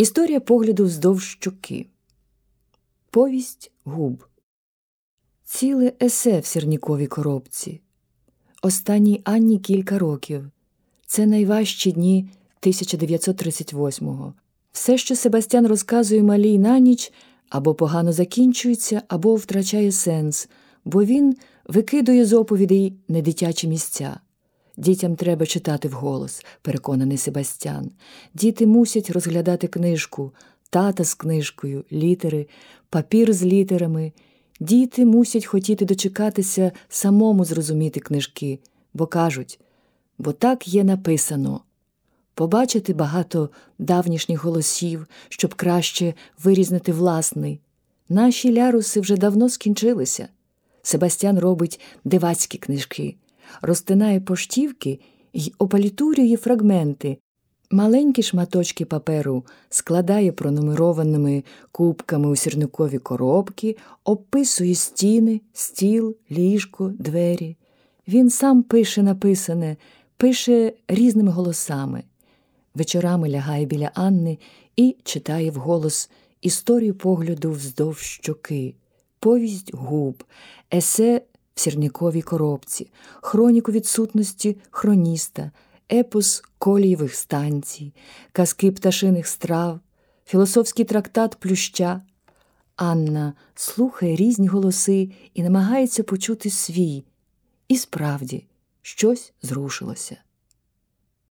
Історія погляду вздовж щоки. Повість губ. Ціле есе в сірніковій коробці. Останній Анні кілька років. Це найважчі дні 1938-го. Все, що Себастьян розказує малій на ніч, або погано закінчується, або втрачає сенс, бо він викидує з оповідей недитячі місця. Дітям треба читати вголос, переконаний Себастьян. Діти мусять розглядати книжку, тата з книжкою, літери, папір з літерами. Діти мусять хотіти дочекатися самому зрозуміти книжки, бо кажуть, бо так є написано. Побачити багато давнішніх голосів, щоб краще вирізнити власний. Наші ляруси вже давно скінчилися. Себастьян робить дивацькі книжки розтинає поштівки й опалітурює фрагменти, маленькі шматочки паперу складає пронумерованими кубками у сірникові коробки, описує стіни, стіл, ліжко, двері. Він сам пише написане, пише різними голосами. Вечорами лягає біля Анни і читає вголос історію погляду вздовж щоки, повість губ, есе в сірниковій коробці, хроніку відсутності хроніста, епос колієвих станцій, казки пташиних страв, філософський трактат плюща. Анна слухає різні голоси і намагається почути свій. І справді щось зрушилося.